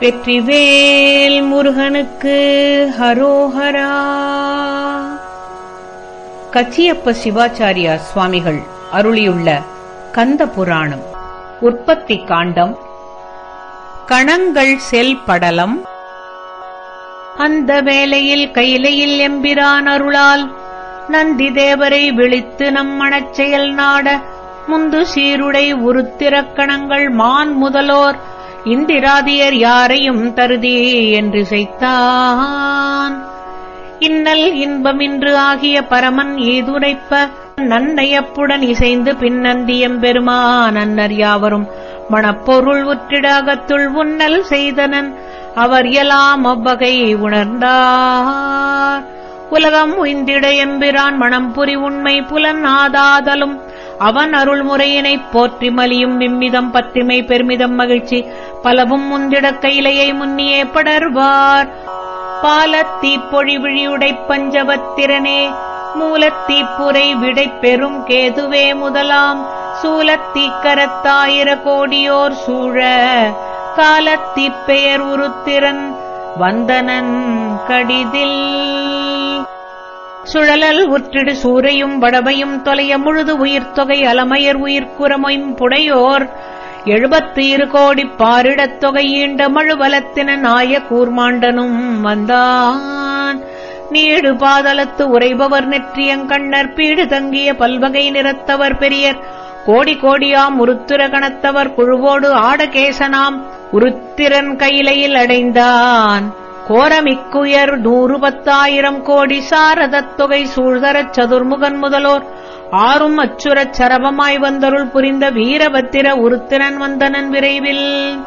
வெற்றிவேல் முருகனுக்கு ஹரோஹரா. கச்சியப்ப சிவாச்சாரியா சுவாமிகள் அருளியுள்ள கந்த புராணம் உற்பத்தி காண்டம் கணங்கள் செல் படலம். அந்த வேளையில் கையிலையில் எம்பிரான் அருளால் நந்தி தேவரை விழித்து நம் மணச்செயல் நாட முந்து சீருடை உருத்திரக்கணங்கள் மான் முதலோர் இந்திராதியர் யாரையும் தருதி என்று செய்தான். இன்னல் இன்பமின்று ஆகிய பரமன் ஈதுரைப்ப நன்னையப்புடன் இசைந்து பின்னந்தியம் பெருமான் அன்னர் யாவரும். மணப்பொருள் உற்றிடாகத்துள் உன்னல் செய்தனன் அவர் எல்லாம் அவ்வகை உணர்ந்தார். உலகம் உய்ந்திட எம்பிரான் மணம் புரி உண்மை புலன் ஆதாதலும் அவன் அருள்முறையினைப் போற்றி மலியும் விம்மிதம் பத்திமை பெருமிதம் மகிழ்ச்சி பலவும் முந்திடக் கையிலையை முன்னியே படர்வார். பாலத்தீப் விழியுடை பஞ்சவத்திரனே மூலத்தீப்புரை விடை பெரும் கேதுவே முதலாம். சூலத்தீக்கரத்தாயிர கோடியோர் சூழ காலத்தீப்பெயர் உருத்திரன் வந்தனன் கடிதில். சுழலல் உற்றிடு சூறையும் வடமையும் தொலைய முழுது உயிர்த்தொகை அலமையர் உயிர்க்குறமொயும் புடையோர். எழுபத்து இரு கோடிப் பாரிடத் தொகை மழுவலத்தின நாய கூர்மாண்டனும் வந்தான். நீடு பாதலத்து உரைபவர் நெற்றியங்கண்ணர் பீடு தங்கிய பல்வகை நிறத்தவர் பெரியர். கோடி கோடியாம் உருத்திர கணத்தவர் குழுவோடு ஆடகேசனாம் உருத்திரன் கையிலையில் அடைந்தான். கோரமிக்குயர் நூறு பத்தாயிரம் கோடி சாரதத் தொகை சூழ்தரச் சதுர்முகன் முதலோர். ஆறும் அச்சுரச் சரபமாய் வந்தருள் புரிந்த வீரபத்திர உருத்திரன் வந்தனன் விரைவில்.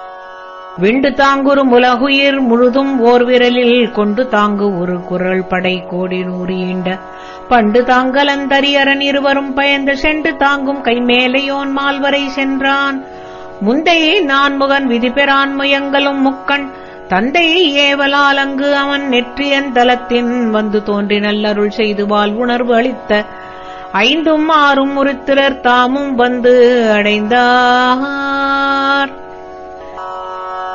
விண்டு தாங்குரு முலகுயிர் முழுதும் ஓர் விரலில் கொண்டு தாங்கு ஒரு குரல் படை கோடி நூறு ஈண்ட. பண்டு தாங்கலந்தரியரன் இருவரும் பயந்து சென்று தாங்கும் கைமேலையோன் மால்வரை சென்றான். முந்தையே நான்முகன் விதிபெறான் முயங்களும் முக்கண். தந்தையை ஏவலால் அங்கு அவன் நெற்றியன் தலத்தின் வந்து தோன்றி நல்லருள் செய்து வாழ்வுணர்வு அளித்த. ஐந்தும் ஆறும் உருத்திரர் தாமும் வந்து அடைந்தார்.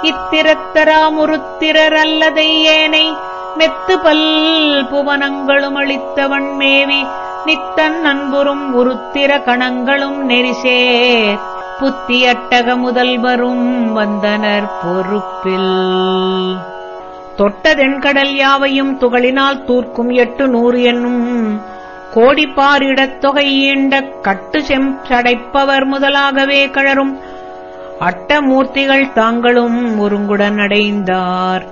இத்திரத்தராமுருத்திரர் அல்லதை ஏனை மெத்து பல் புவனங்களும் அளித்தவன் மேவி நித்தன் நண்புறும் உருத்திர கணங்களும் நெரிசேர் புத்தியட்டக முதல்வரும் வந்தனர் பொறுப்பில். தொட்டதெண்கடல் யாவையும் துகளினால் தூர்க்கும் எட்டு நூறு என்னும் கோடிப்பாரிடத் தொகை ஈண்ட கட்டு செம்படைப்பவர் முதலாகவே கழரும் அட்டமூர்த்திகள் தாங்களும் ஒருங்குடன் அடைந்தார்.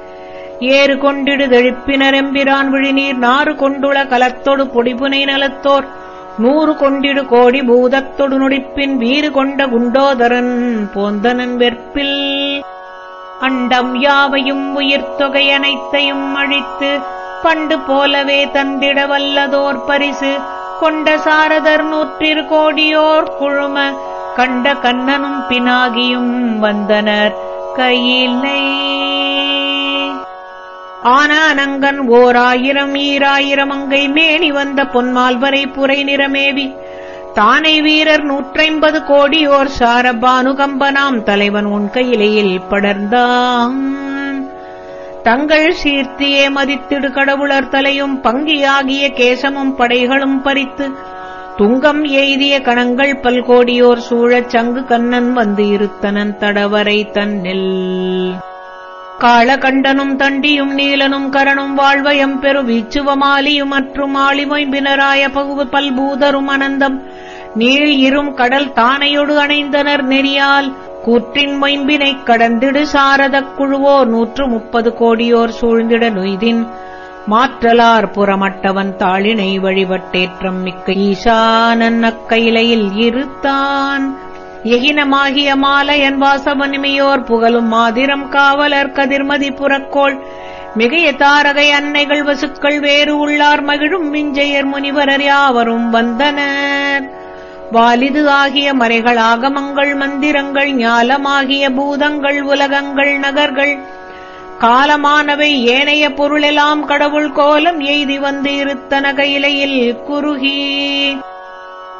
ஏறு கொண்டிடுதெழுப்பினர் எம்பிரான் விழிநீர் நாறு கொண்டுள கலத்தொடு பொடிபுனை நலத்தோர். நூறு கொண்டிடு கோடி பூதத்தொடு நொடிப்பின் வீறு கொண்ட குண்டோதரன் போந்தனன் வெற்பில். அண்டம் யாவையும் உயிர்த்தொகை அனைத்தையும் அழித்து பண்டு போலவே தந்திட வல்லதோர் பரிசு கொண்ட சாரதர் நூற்றிரு கோடியோர் குழும கண்ட கண்ணனும் பினாகியும் வந்தனர். கையிலை ஆனானங்கன் ஓர் ஆயிரம் ஈராயிரம் அங்கை மேனி வந்த பொன்மால்வரை புரை நிறமேவி. தானை வீரர் நூற்றைம்பது கோடியோர் சாரபானுகம்பனாம் தலைவன் உன் கையிலையில் படர்ந்தான். தங்கள் சீர்த்தியே மதித்திடு கடவுளர் தலையும் பங்கியாகிய கேசமும் படைகளும் பறித்து. துங்கம் எய்திய கணங்கள் பல்கோடியோர் சூழச் சங்கு கண்ணன் வந்து இருத்தனன் தடவரை தன்னில். காளகண்டனும் தண்டியும் நீலனும் கரணும் வாழ்வயம் பெரு வீச்சுவமாலியும் மற்றும் ஆளிமொய்பினராய பகுவு பல்பூதரும் அனந்தம். நீள் இரும் கடல் தானையொடு அணைந்தனர் நெறியால். கூற்றின் மொயம்பினைக் கடந்திடு சாரதக் குழுவோர் நூற்று முப்பது கோடியோர் சூழ்ந்திட நொய்தின். மாற்றலார் புறமட்டவன் தாளினை வழிபட்டேற்றம் மிக்க ஈசானன் அக்கையிலையில் இருத்தான். எகினமாகிய மாலையன் வாசவனிமையோர் புகழும் மாதிரம் காவலர் கதிர்மதி புறக்கோள். மிகைய தாரகை அன்னைகள் வசுக்கள் வேறு உள்ளார் மகிழும் விஞ்சையர் முனிவரர் யாவரும் வந்தனர் வாலிது ஆகிய மறைகள் ஆகமங்கள் மந்திரங்கள் ஞாலமாகிய பூதங்கள் உலகங்கள் நகர்கள். காலமானவை ஏனைய பொருளெல்லாம் கடவுள் கோலம் எய்தி வந்து இருத்தன கையிலையில் குறுகி.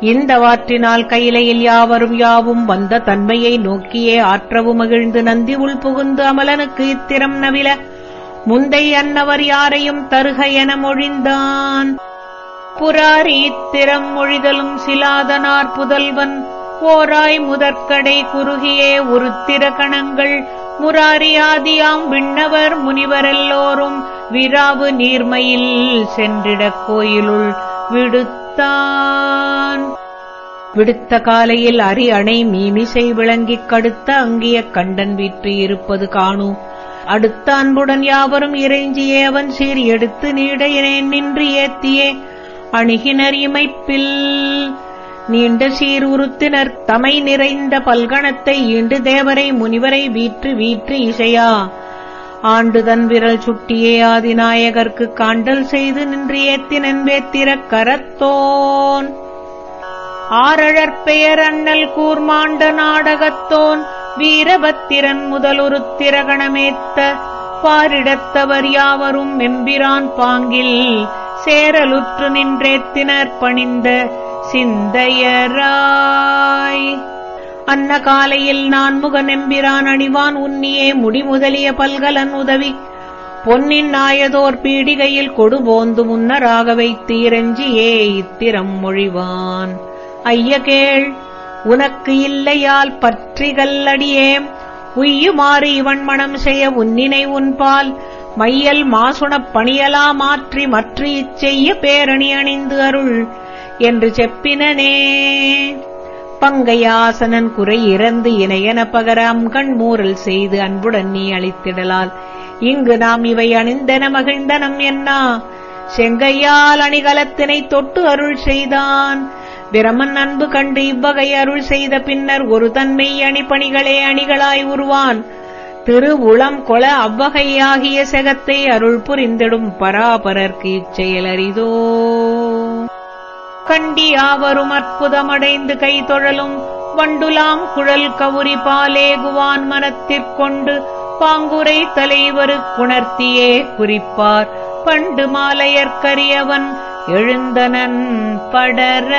இந்த வாற்றினால் கையிலையில் யாவரும் யாவும் வந்த தன்மையை நோக்கியே ஆற்றவு மகிழ்ந்து நந்தி உள் புகுந்து அமலனுக்கு இத்திரம் நவில. முந்தை அன்னவர் யாரையும் தருக என மொழிந்தான். புராரி இத்திரம் மொழிதலும் சிலாதனார் புதல்வன். ஓராய் முதற்கடை குறுகியே உருத்திர கணங்கள். முராரியாதியாம் விண்ணவர் முனிவரெல்லோரும். விராவு நீர்மையில் சென்றிடக் கோயிலுள் விடுத்தான். விடுத்த காலையில் அரி அணை மீமிசை விளங்கிக் கடுத்த அங்கிய கண்டன் வீற்று இருப்பது காணு. அடுத்த அன்புடன் யாவரும் இறைஞ்சியே அவன் சீர் எடுத்து நீடையினேன் நின்று ஏத்தியே. அணுகினர் இமைப்பில் நீண்ட சீர் உறுத்தினர் தமை நிறைந்த பல்கணத்தை ஈண்டு தேவரை முனிவரை வீற்று வீற்று இசையா. ஆண்டுதன் விரல் சுட்டியே ஆதிநாயகர்க்கு காண்டல் செய்து நின்று ஏத்தினென்பேத்திரக் கரத்தோன் ஆரழற்பெயர் அண்ணல் கூர்மாண்ட நாடகத்தோன். வீரபத்திரன் முதலொரு திரகணமேத்த பாரிடத்தவர் யாவரும் எம்பிரான் பாங்கில் சேரலுற்று நின்றேத்தினர் பணிந்த சிந்தையராய். அன்ன காலையில் நான் முகநெம்பிரான் அணிவான் உன்னியே முடிமுதலிய பல்கலன் உதவி. பொன்னின் நாயதோர் பீடிகையில் கொடுபோந்து முன்னராக வைத்து இறைஞ்சியே இத்திரம் மொழிவான். ஐய கேள் உனக்கு இல்லையால் பற்றிகல்லடியேம் உய்யுமாறு இவன் மணம் செய்ய உன்னினை உன்பால். மையல் மாசுணப் பணியலா மாற்றி மற்ற இச்செய்ய பேரணி அணிந்து அருள். என்று செப்பினனே. பங்கையாசனன் குறை இறந்து இணையன பகராம் கண்மூரல் செய்து அன்புடன் நீ அளித்திடலால். இங்கு நாம் இவை அணிந்தன மகிழ்ந்தனம் என்னா செங்கையால் அணிகலத்தினை தொட்டு அருள் செய்தான். பிரமன் அன்பு கண்டு இவ்வகை அருள் செய்த பின்னர் ஒரு தன்மை அணிப்பணிகளே அணிகளாய் உருவான். திருவுளம் கொல அவ்வகையாகிய செகத்தை அருள் புரிந்திடும் பராபரர்க்கு இச்செயல் அரிதோ? கண்டி அற்புதமடைந்து அற்புதமடைந்து கைதொழலும் வண்டுலாம் குழல் கவுரி பாலேகுவான் மனத்திற்கொண்டு பாங்குரை தலைவரு குணர்த்தியே குறிப்பார். பண்டு மாலையற்கரியவன் எழுந்தனன் படர.